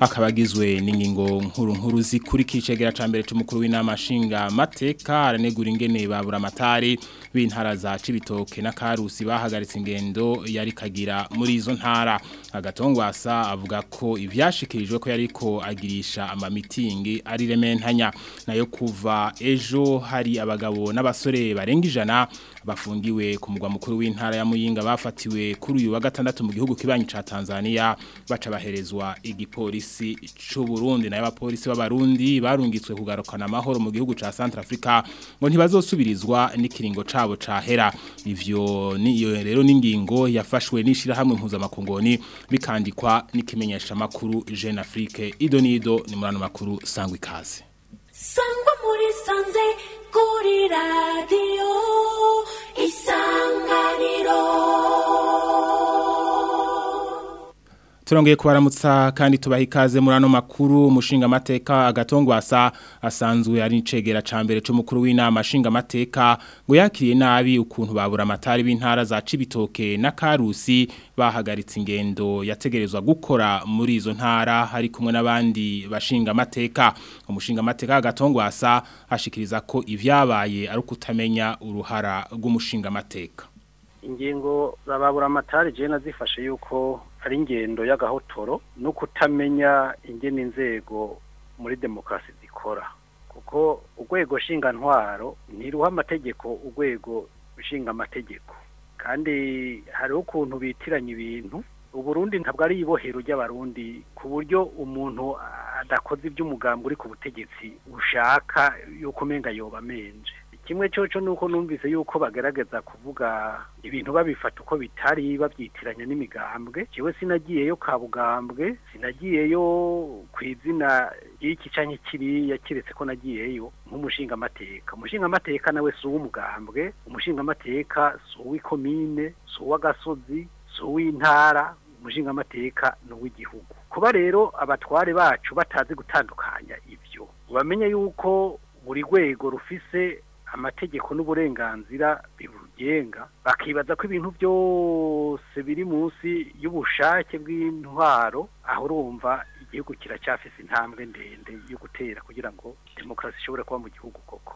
akabagizwe n'ingingo nkuru nkuru zikurikije gera cambere cy'umukuru w'inama nshinga mateka aranegura ingene babura amatari b'intara za Cibitoke na Karusi bahagaritse ingendo yari kagira muri izo ntara agatongwasa avuga ko ivyashikirijwe ko yariko agirisha amamitingi ari rementanya nayo kuva ejo hari abagabo n'abasore barenga ijana bafungiwe ku mugwa mukuru w'intara ya Muyinga bafatiwe kuri uyu wa gatandatu mu gihugu kibanyi ca Tanzania baca baherezwa igipolisi c'u Burundi nayo abapolisi b'abarundi barungitswe kugarukana amahoro mu gihugu ca Africa ngo ntibazosubirizwa n'ikiringo cabo cahera ivyo niyo rero n'ingingo yafashwe n'ishirahamwe mpuzamakongoni bikandikwa n'ikimenyesha makuru Jeune Afrique idonido ni murano makuru sangwa ikaze sangwa muri sanze kuri radio isanganiro turongeye kubaramutsa kandi tubaha ikaze muri ano makuru umushinga amateka agatongwasa asanzwe ari incegera ca mbere c'umukuru w'inama ashinga amateka ngo yakiriye nabi ukuntu babura amatari b'intara za cibitoke na karusi bahagaritse ingendo yategerezwa gukora muri izo ntara hari kumwe n'abandi bashinga amateka umushinga amateka agatongwasa ashikiriza ko ivyabaye ari ukutamenya uruhara rw'umushinga amateka ingingo zababura amatari je nazifashe yuko ari ingendo y'agahotoro no kutamenya ingene inzego muri demokarasi zikora kuko urwego ntwaro ntiruha amategeko urwego nshinga amategeko kandi hariho ukuntu bitiranye ibintu uburundi ntabwo ari ibohero ry'abarundi ku buryo umuntu adakoze iby'umugambi uri ku butegetsi ushaka yuko umenga yoba amenje kimwe cyoco nuko numvise yuko bagerageza kuvuga ibintu babifata uko bitari babyitiranya n'imigambwe jewe sinagiyeyo kabugambwe sinagiyeyo ku izina ry'iki canke kiriya kiretse ko nagiyeyo nk'umushinga amateka umushinga amateka nawe si uw'umugambwe umushingamateka amateka si uw'ikomine si uw'agasozi si uw'intara umushinga amateka ni uw'igihugu kuba rero abatware bacu batazi gutandukanya ibyo bamenye yuko buri rwego rufise amategeko n'uburenganzira bibugenga bakibaza ko ibintu byose biri munsi y'ubushake bw'intwaro aho urumva igihugu kiracyafise intambwe ndende yo gutera kugira ngo demokarasi ishobore kuba mu gihugu koko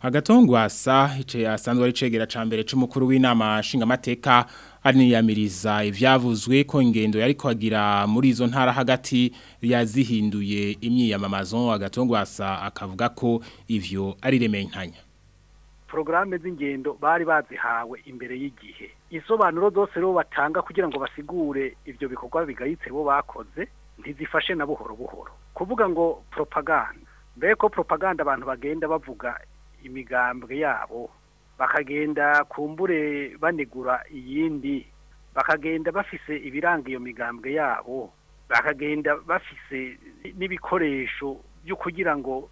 agatongwasa hicaye asanzwe ari cegera ca mbere c'umukuru w'inama nshingamateka aniyamiriza ivyavuzwe ko ingendo yariko agira muri izo ntara hagati yazihinduye imyiyamamazo agatongwasa akavuga ko ivyo ari remenkanya porogaramu z'ingendo bari bazihawe imbere y'igihe isobanuro zose bo batanga kugira ngo basigure ibyo bikorwa bigayitse bo bakoze ntizifashe na buhoro buhoro kuvuga ngo propaganda mbere ko poropaganda abantu bagenda bavuga imigambwe yabo bakagenda kumbure banegura iyindi bakagenda bafise ibiranga iyo migambwe yabo bakagenda bafise n'ibikoresho byo kugira ngo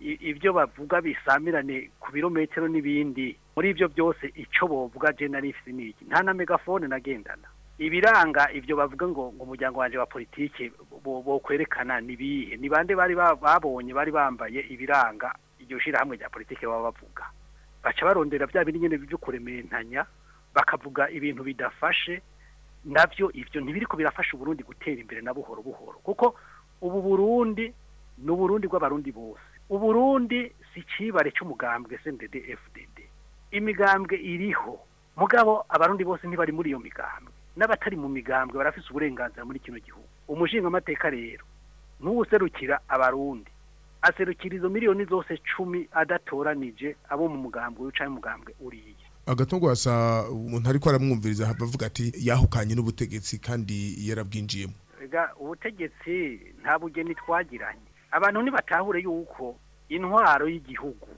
ibyo bavuga bisamirane ku birometero n'ibindi muri ibyo byose icyo bovuga jena ni iki nta na megafone nagendana ibiranga ibyo bavuga ngo ngo umuryango wanjye wa politiki bo kwerekana ni bihe ni bande bari babonye bari bambaye ibiranga iryo shyirahamwe rya politiki baba bavuga baca barondera bya bindi nyine byo kurementanya bakavuga ibintu bidafashe nabyo ibyo ntibiriko birafasha uburundi gutera imbere na buhoro buhoro kuko ubu burundi ni uburundi bw'abarundi bose uburundi si ikibare cy'umugambwe sendede fdd imigambwe iriho mugabo abarundi bose ntibari muri iyo migambwe n'abatari mu migambwe barafise uburenganzira muri kino gihugu umushinga amateka rero n'uwuserukira abarundi aserukira izo miliyoni zose cumi adatoranije abo mu mugambwe wicaye mu mugambwe uriye agatungo hasa umuntu ariko aramwumviriza avuga ati yahukanye n'ubutegetsi kandi yarabwinjiyemo ubutegetsi nta bugeni twagiranye abantu ntibatahure yuko intwaro y'igihugu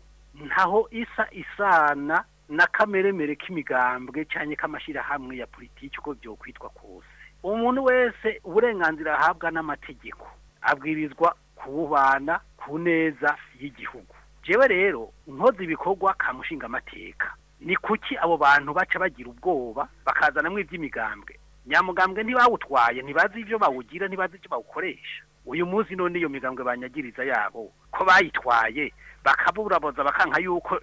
ntaho isa isana na kameremere k'imigambwe cyane k'amashyirahamwe ya politiki uko byokwitwa kose umuntu wese uburenganzira ahabwa n'amategeko abwirizwa kububana ku neza y'igihugu jewe rero unkoze ibikorwa kamushinga amateka ni kuki abo bantu baca bagira ubwoba bakazanamo iby'imigambwe nyamugambwe ntibawutwaye ntibazi ibyo bawugira ntibazi icyo bawukoresha uyu munsi none iyo migambwe banyagiriza yabo ko bayitwaye bakaburaboza bakanka yuko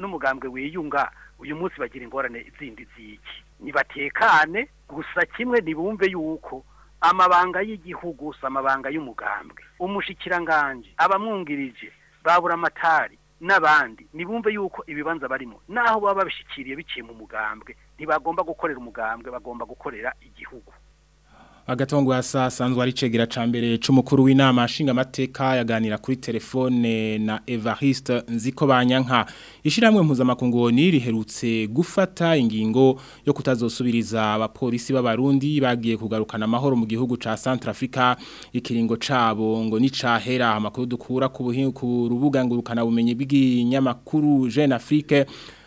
n'umugambwe wiyunga uyu munsi bagira ingorane zindi ziki nibatekane gusa kimwe ntibumve yuko amabanga y'igihugu si amabanga y'umugambwe umushyikiranganje, abamwungirije babura amatari n'abandi ntibumve yuko ibibanza barimo naho baba babishikiriye biciye mu mugambwe ntibagomba gukorera umugambwe bagomba gukorera igihugu Agatongo agatongwa sasanzwe ari cegera ca mbere c'umukuru w'inama nshinga amateka yaganira kuri telefone na Evariste Nzikobanyanka ishiramwe mpuzamakungu ni riherutse gufata ingingo yo kutazosubiriza abapolisi b'abarundi bagiye kugarukana amahoro mu gihugu ca Centrafrica ikiringo cabo ngo ni cahera amakuru dukura ku buhingu rubuga ngurukana bumenye bw'inyamakuru Jeune Afrique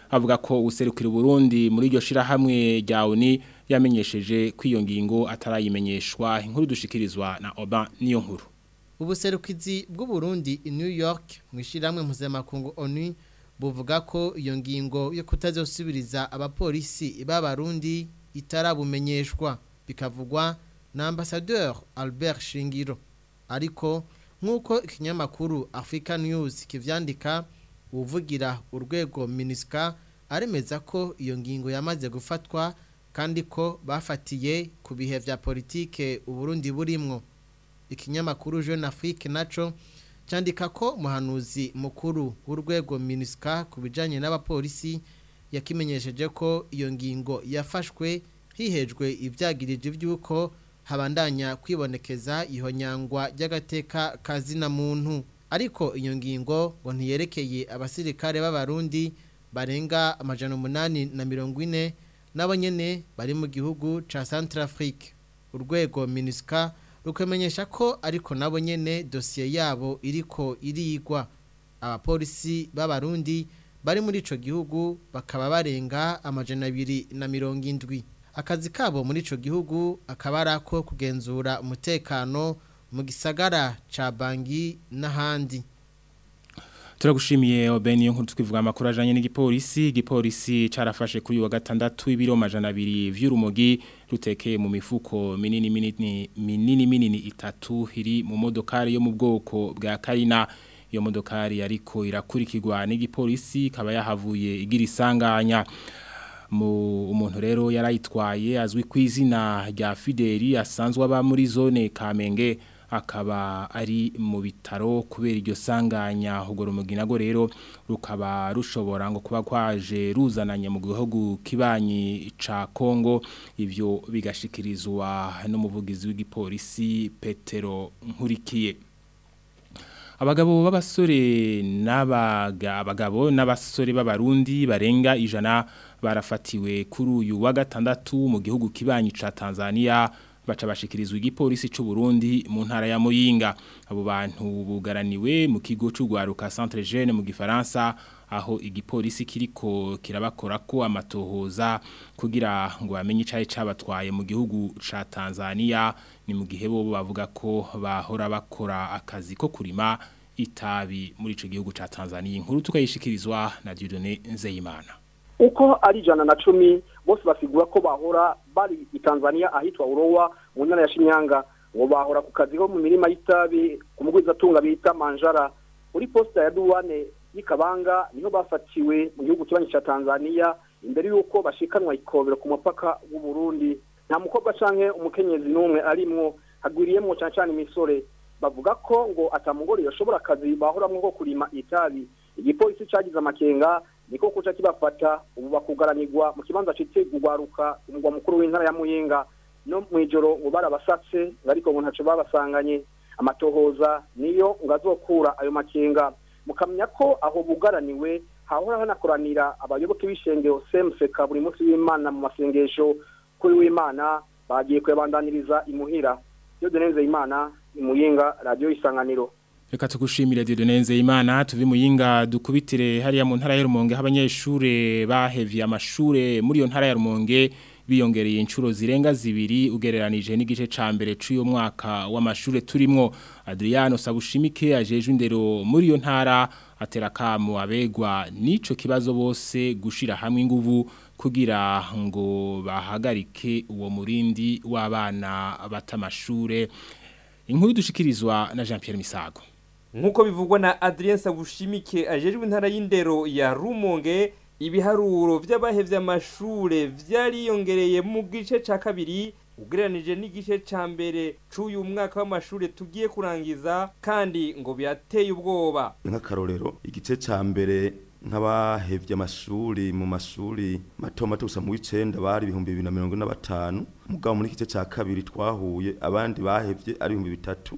avuga ko userukira Burundi muri iryo shirahamwe rya ONU yamenyesheje ko iyo ngingo atarayimenyeshwa inkuru dushikirizwa na oba niyo nkuru ubuserukizi Burundi i new york mu ishyirahamwe mpuzamakungu onu buvuga ko iyo ngingo yo kutazosubiriza abapolisi b'abarundi itarabumenyeshwa bikavugwa na ambasaderi albert shingiro ariko nk'uko ikinyamakuru African news kivyandika uvugira urwego minisika aremeza ko iyo ngingo yamaze gufatwa kandi ko bafatiye ku bihe bya politike uburundi burimwo ikinyamakuru jeune afrique naco cyandika ko umuhanuzi mukuru w'urwego minisika ku bijyanye n'abapolisi yakimenyesheje ko iyo ngingo yafashwe hihejwe ibyagirije byuko habandanya kwibonekeza ihonyangwa ry'agateka kazina muntu ariko iyo ngingo ngo ntiyerekeye abasirikare b'abarundi barenga amajana umunani na mirongo ine n'abanyene bari mu gihugu cha Centrafrique urwego MINUSCA rukamenyesha ko ariko nabo nyene dosiye yabo iriko irigwa abapolisi b'abarundi bari muri ico gihugu bakaba barenga amajana abiri na mirongo indwi akazi kabo muri ico gihugu akaba ari kugenzura umutekano mu gisagara ca bangi n'ahandi turagushimiye Obeni yo ntutwivuga amakuru ajanye n'igipolisi igipolisi carafashe kuri wa gatandatu ibiro majana vy'urumogi rutekeye mu mifuko minini minini minini minini itatu iri mu modokari yo mu bwoko bwa Karina iyo modokari ariko irakurikirwa n'igipolisi ikaba yahavuye igira isanganya umuntu rero yarayitwaye azwi ku izina rya fideli asanzwe aba muri zone kamenge akaba ari mu bitaro kubera iryo sanganya hogoromuginago rero rukaba rushobora ngo kuba kwaje ruzananya mu gihugu kibanyi ca Kongo ibyo bigashikirizwa n'umuvugizi w'igipolisi Petero Nkurikiye abagabo b'abasore n'abagabo n'abasore b'abarundi barenga ijana barafatiwe kuri uyu wa gatandatu mu gihugu kibanyi ca Tanzania baca bashikirizwa igipolisi cy'u Burundi mu ntara ya Muyinga abo bantu bugaraniwe mu kigo cy'ugwaruka Centre Jeune mu gifaransa aho igipolisi kiriko kirabakora ko amatohoza kugira ngo bamenye icaye cabatwaye mu gihugu ca Tanzania ni mu gihe bo bavuga ko bahora bakora akazi ko kurima itabi muri ico gihugu ca Tanzania inkuru tukayishikirizwa na Dieudonné Nzeyimana uko ari ijana na cumi bose basigura ko bahora bari i tanzania ahitwa urowa mu ntara ya shinyanga ngo bahora ku kazi ko mu mirima y'itabi ku mugwizatunga bita manjara kuri posita ya duwane y'ikabanga niho bafatiwe mu gihugu kibanyi cya tanzania imbere y'uko bashikanwa ikobero ku mupaka w'u Burundi nta mukobwa cyangwa umukenyezi n'umwe arimwo hagwiriyemo cyane cyane imisore bavuga ko ngo atamugore yashobora akazi bahoramo ko kurima itabi igipolisi cyagize amakenga niko kuca kibafata ubu bakugaranirwa mu kibanza cyitwa guharuka umugwa mukuru w'intara ya muyinga no mu ijoro ubu barabasatse ariko ngo ntacyo babasanganye amatohoza niyo ngo azokura ayo makinga mukamenya ko aho bugaraniwe hahora hanakoranira abayoboke b'ishengero semuseka buri munsi w'imana mu masengesho kuri w'imana bagiye kuyabandaniriza imuhira iyo deneze imana imuyinga radiyo isanganiro reka tugushimire Dieudonne Imana tuvi muyinga dukubitire hariya mu ntara ya Rumonge abanyeshure bahevye amashure muri yo ntara ya Rumonge biyongereye inshuro zirenga zibiri ugereranije n'igice ca mbere cy'uyo mwaka w'amashure turimo Adriano Sabushimike ajejwe indero muri yo ntara atera kamo abegwa n'ico kibazo bose gushira hamwe inguvu kugira ngo bahagarike uwo murindi w'abana batamashure inkuru dushikirizwa na Jean Pierre Misago nk'uko bivugwa na adrien sabushimike ajejwe intara y'indero ya rumonge ibiharuro by'abahevye amashure vyariyongereye mu gice ca kabiri ugereranije n'igice ca mbere c'uyu mwaka w'amashure tugiye kurangiza kandi ngo birateye ubwoba nk'akarorero igice ca mbere nk'abahevye amashuri mu mashuri mato mato gusa mu w'icenda bari ibihumbi bibiri na mirongo ine na batanu mugabo muri igice ca kabiri twahuye abandi bahevye ari ibihumbi bitatu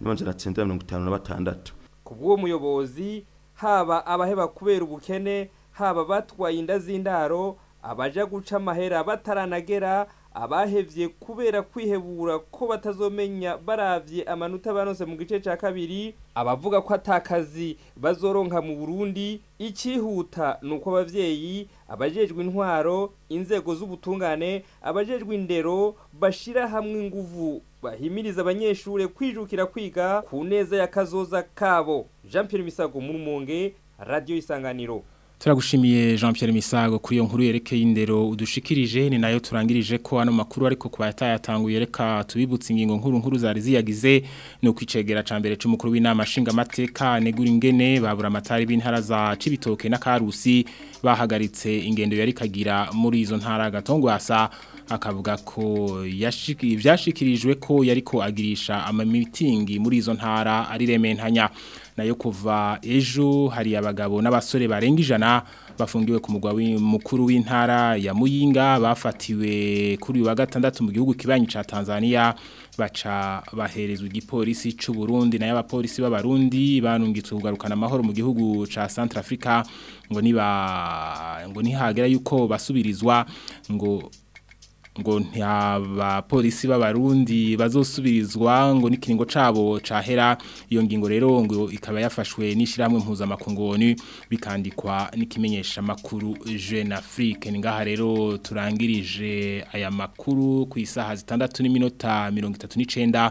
n'amajana cyenda na mirongo itanu na batandatu ku bw'uwo muyobozi haba abaheba kubera ubukene haba batwaye inda z'indaro abajya guca amahera bataranagera abahebye kubera kwihebura ko batazomenya baravye amanota banose mu gice cya kabiri abavuga ko atakazi bazoronka mu Burundi ni uko abavyeyi abajejwe intwaro inzego z'ubutungane abajejwe indero bashira hamwe inguvu bahimiriza abanyeshuri kwijukira kwiga ku neza ya kazoza kabo jean Pierre misago mu radio isanganiro turagushimiye jean Pierre Misago kuri iyo nkuru yerekeye indero udushikirije ni nayo turangirije ko ano makuru ariko kuba yatayatanguye reka tubibutse ingingo nkuru nkuru zari ziyagize ni ukwicegera ca mbere c'umukuru w'inama nshingamateka negura ingene babura amatari b'intara za cibitoke na karusi bahagaritse ingendo yari kagira muri izo ntara gatongwasa akavuga ko ibyashikirijwe ko yariko agirisha amamitingi muri izo ntara ari rementanya nayo kuva ejo hari abagabo n'abasore barenga ijana bafungiwe ku mugwa mukuru w'intara ya muyinga bafatiwe kuri uyu wa gatandatu mu gihugu kibanyi cya tanzania baca bahereza igipolisi cy'u Burundi nayo abapolisi b'abarundi banungitse kugarukana amahoro mu gihugu cya africa ngo niba ngo nihagera yuko basubirizwa ngo ngo ntiabapolisi b'abarundi bazosubirizwa ngo n'ikiringo cabo cahera iyo ngingo rero ngo ikaba yafashwe n'ishiramwe mpuzamakungoni bikandikwa n'ikimenyesha makuru Jeune Afrique ngaha rero turangirije aya makuru ku isaha zitandatu n'iminota 39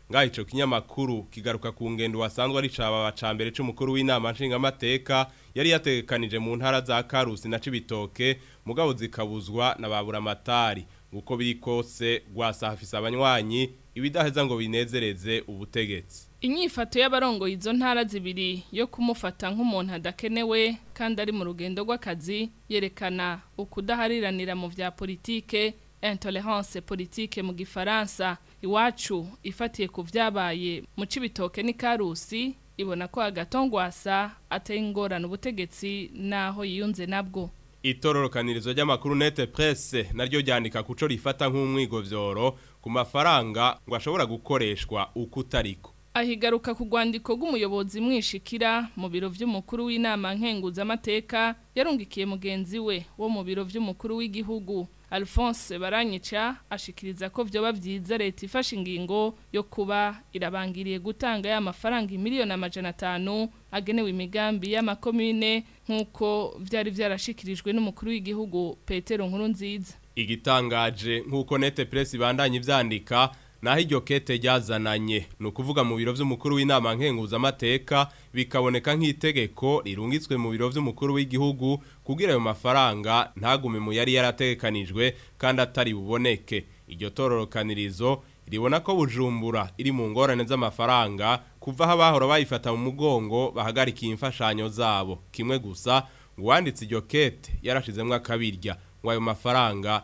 ngaho icyo kinyamakuru kigaruka ku ngendo wasanzwe ari cya mbere cy'umukuru w'inama nshingamateka yari yatekanije mu ntara za karusi na cibitoke mugabo zikabuzwa na baburamatari uko biri kose rwasahafisa abanywanyi ibidaheza ngo binezereze ubutegetsi inyifato y'abarongoye izo ntara zibiri yo kumufata nk'umuntu adakenewe kandi ari mu rugendo rw'akazi yerekana ukudahariranira mu vya politike intolerance politique mu gifaransa iwacu ifatiye ku byabaye mu cibitoke ni karusi ibona ko agatongwasa ateye ingorane ubutegetsi n'aho yiyunze nabwo itororokanirizo ry'amakuru nete presse naryo ryandika kuco rifata nk'umwigovyoro ku mafaranga ngo ashobora gukoreshwa uko utariko ahigaruka ku rwandiko rw'umuyobozi mwishikira mu biro by'umukuru w'inama nkenguzamateka yarungikiye mugenzi we wo mu biro by'umukuru w'igihugu Alphonse baranyica ashikiriza ko vyoba vyiza leta ifashe ingingo yo kuba irabangiriye gutanga ya mafaranga miliyoni amajana atanu agenewe imigambi y'amakomine nk'uko byari vyarashikirijwe n'umukuru w'igihugu Petero Nkurunziza igitangaje nk'uko nete press ibandanye ivyandika naho kete ryazananye ni ukuvuga mu biro by'umukuru w'inama nkenguzamateka bikaboneka nk'itegeko rirungitswe mu biro by'umukuru w'igihugu kugira ayo mafaranga ntagume mu yari yaratekanijwe kandi atari buboneke iryo tororokanirizo ribona ko bujumbura iri mu ngorane z'amafaranga kuva aho abahora bayifata mu mugongo bahagarika imfashanyo zabo kimwe gusa uwanditse iryo kete yarashizemo akabirya ngo ayo mafaranga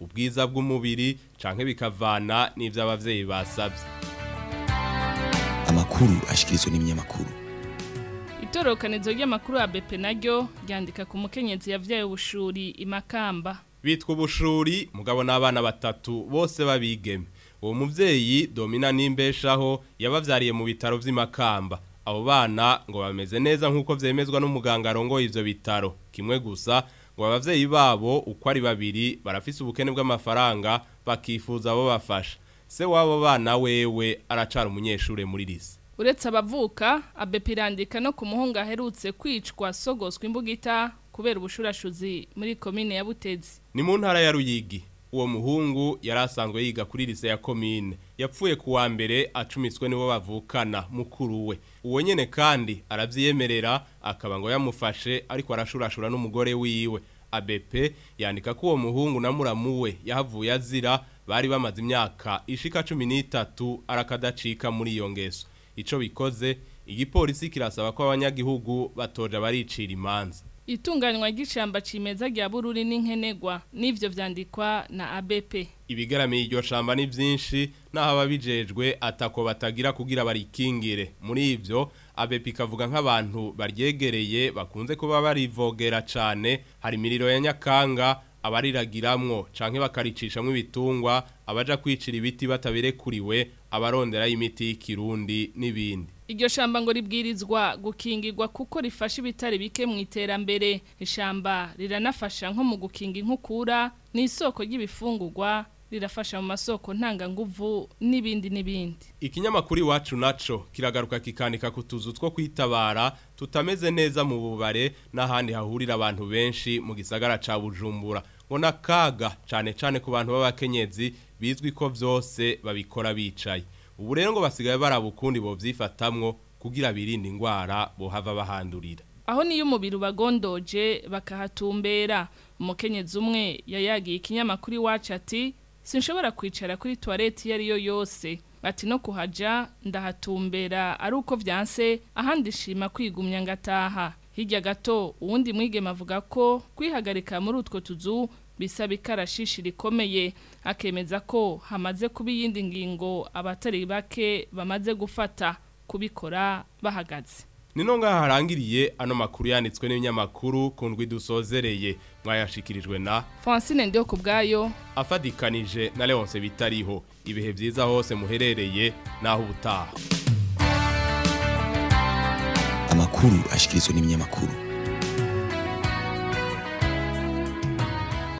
ubwiza bw'umubiri canke bikavana n'ibyo ababyeyi basabye amakuru ashyikirizwa n'ibinyamakuru itororokanizo ry'amakuru ya bepe naryo ryandika ku mukenyezi yavyaye ubushuri imakamba bitwa ubushuri mugabo n'abana batatu bose babigeme uwo mubyeyi domina n'imbeshaho yababyariye mu bitaro by'imakamba abo bana ngo bameze neza nk'uko byemezwa n'umuganga arongoye ibyo bitaro kimwe gusa ngo ababyeyi babo uko ari babiri barafise ubukene bw'amafaranga bakifuza abo bafasha se w'abo bana wewe aracara umunyeshuri muri risi uretse abavuka abepirandika no ku aherutse kwicwa sogoswa imbugita kubera ubushurashuzi muri komine ya butezi ni mu ntara ya ruyigi uwo muhungu yari asanzwe yiga kuri lise ya komine yapfuye ku wa mbere acumitswe nibo bavukana mukuru we uwo nyene kandi aravyiyemerera akaba ngo yamufashe ariko arashurashura n'umugore wiwe abepe yandika ko uwo muhungu na muramuwe yahavuye azira bari bamaze imyaka ishika cumi n'itatu arakadacika muri iyo ngeso ico bikoze igipolisi kirasaba ko abanyagihugu batoja baricira imanza itunganywa ry'ishyamba cimeza rya bururi n'inkenegwa n'ivyo vyandikwa na ABP ibigaramiye iryo shamba ni byinshi naho ababijejwe atako batagira kugira barikingire muri ivyo ABP kavuga nk'abantu baryegereye bakunze kuba barivogera cane hari miriro ya Nyakanga abariragiramwo canke bakaricishamo ibitungwa abaja kwicira ibiti batabirekuriwe abarondera y'imiti y'ikirundi n'ibindi iryo shamba ngo ribwirizwa gukingirwa kuko rifasha ibitare bike mu iterambere ishamba riranafasha nko mu gukinga inkukura ni isoko ry'ibifungurwa rirafasha mu masoko ntanganguvu n'ibindi n'ibindi ikinyamakuru iwacu naco kiragaruka kikanika ku tuzu two kwitabara tutameze neza mu bubare n'ahandi hahurira abantu benshi mu gisagara ca bujumbura ngo nakaga cane cane ku bantu b'abakenyezi bizwi ko vyose babikora bicaye ubu rero ngo basigaye barabukundi bo vyifatamwo kugira birinde ingwara bohava bahandurira aho niyo umubiri ubagondoje bakahatumbera umukenyezi umwe yayagiye ikinyamakuru iwacu ati sinshobora kwicara kuri tuwareti iyo yo yose bati no kuhajya ndahatumbera ari uko byanse ahandi ishima kwigumya ngataha hirya gato uwundi mwigema avuga ko kwihagarika muri utwo tuzu bisaba ikarashishi rikomeye akemeza ko hamaze kuba iyindi ngingo abatari bake bamaze gufata kubikora bahagaze nino ngaha harangiriye ano makuru yanditswe n'ibinyamakuru ku ndwi dusozereye mwayashikirijwe na francine ndiyo ku bwayo afadikanije na leonce bitariho ibihe byiza hose muherereye n'aho ubutaha amakuru ashyikirizwa n'ibinyamakuru